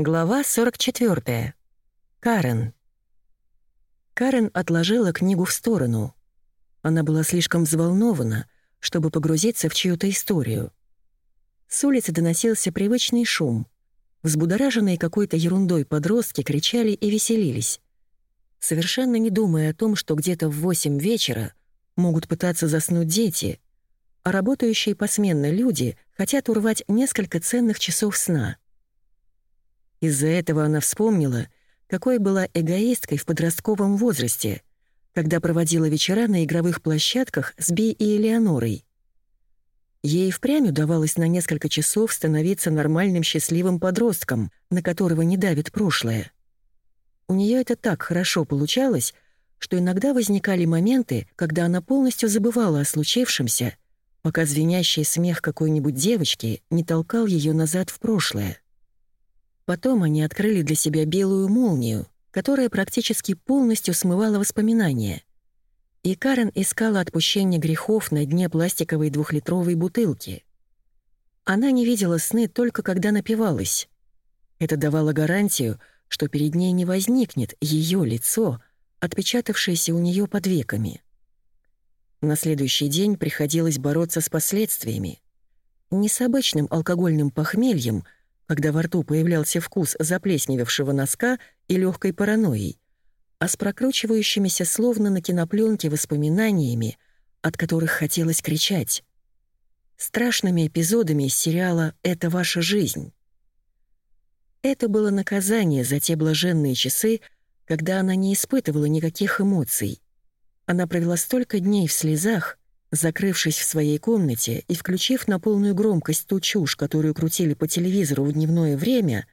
Глава 44. Карен. Карен отложила книгу в сторону. Она была слишком взволнована, чтобы погрузиться в чью-то историю. С улицы доносился привычный шум. Взбудораженные какой-то ерундой подростки кричали и веселились. Совершенно не думая о том, что где-то в восемь вечера могут пытаться заснуть дети, а работающие посменно люди хотят урвать несколько ценных часов сна — из-за этого она вспомнила, какой была эгоисткой в подростковом возрасте, когда проводила вечера на игровых площадках с Би и Элеонорой. Ей впрямь удавалось на несколько часов становиться нормальным счастливым подростком, на которого не давит прошлое. У нее это так хорошо получалось, что иногда возникали моменты, когда она полностью забывала о случившемся, пока звенящий смех какой-нибудь девочки не толкал ее назад в прошлое. Потом они открыли для себя белую молнию, которая практически полностью смывала воспоминания. И Карен искала отпущение грехов на дне пластиковой двухлитровой бутылки. Она не видела сны только когда напивалась. Это давало гарантию, что перед ней не возникнет ее лицо, отпечатавшееся у нее под веками. На следующий день приходилось бороться с последствиями. Не с обычным алкогольным похмельем — когда во рту появлялся вкус заплесневевшего носка и легкой паранойей, а с прокручивающимися словно на кинопленке воспоминаниями, от которых хотелось кричать. Страшными эпизодами из сериала «Это ваша жизнь». Это было наказание за те блаженные часы, когда она не испытывала никаких эмоций. Она провела столько дней в слезах, Закрывшись в своей комнате и включив на полную громкость ту чушь, которую крутили по телевизору в дневное время,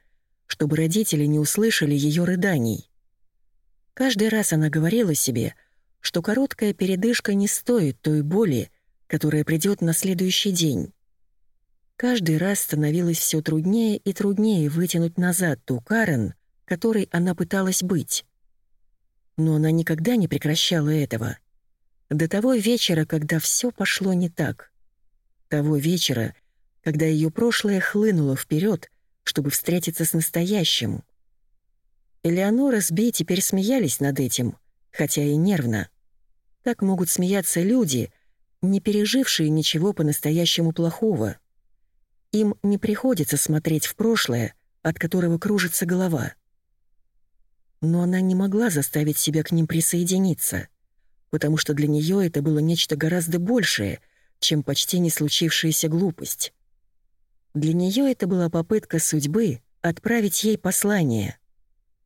чтобы родители не услышали ее рыданий. Каждый раз она говорила себе, что короткая передышка не стоит той боли, которая придет на следующий день. Каждый раз становилось все труднее и труднее вытянуть назад ту Карен, которой она пыталась быть. Но она никогда не прекращала этого — до того вечера, когда все пошло не так. Того вечера, когда ее прошлое хлынуло вперед, чтобы встретиться с настоящим. Элеонора с Би теперь смеялись над этим, хотя и нервно. Так могут смеяться люди, не пережившие ничего по-настоящему плохого. Им не приходится смотреть в прошлое, от которого кружится голова. Но она не могла заставить себя к ним присоединиться — потому что для нее это было нечто гораздо большее, чем почти не случившаяся глупость. Для нее это была попытка судьбы отправить ей послание.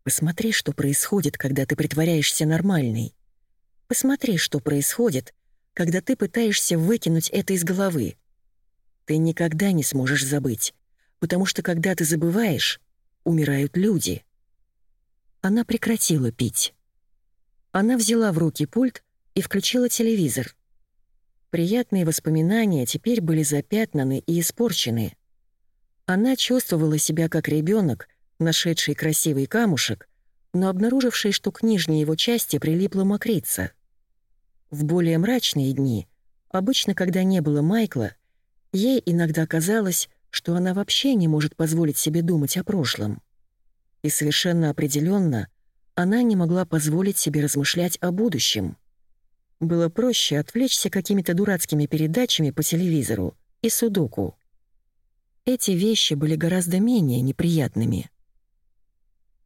Посмотри, что происходит, когда ты притворяешься нормальной. Посмотри, что происходит, когда ты пытаешься выкинуть это из головы. Ты никогда не сможешь забыть, потому что когда ты забываешь, умирают люди. Она прекратила пить. Она взяла в руки пульт и включила телевизор. Приятные воспоминания теперь были запятнаны и испорчены. Она чувствовала себя как ребенок, нашедший красивый камушек, но обнаруживший, что к нижней его части прилипла мокрица. В более мрачные дни, обычно когда не было Майкла, ей иногда казалось, что она вообще не может позволить себе думать о прошлом. И совершенно определенно она не могла позволить себе размышлять о будущем. Было проще отвлечься какими-то дурацкими передачами по телевизору и судоку. Эти вещи были гораздо менее неприятными.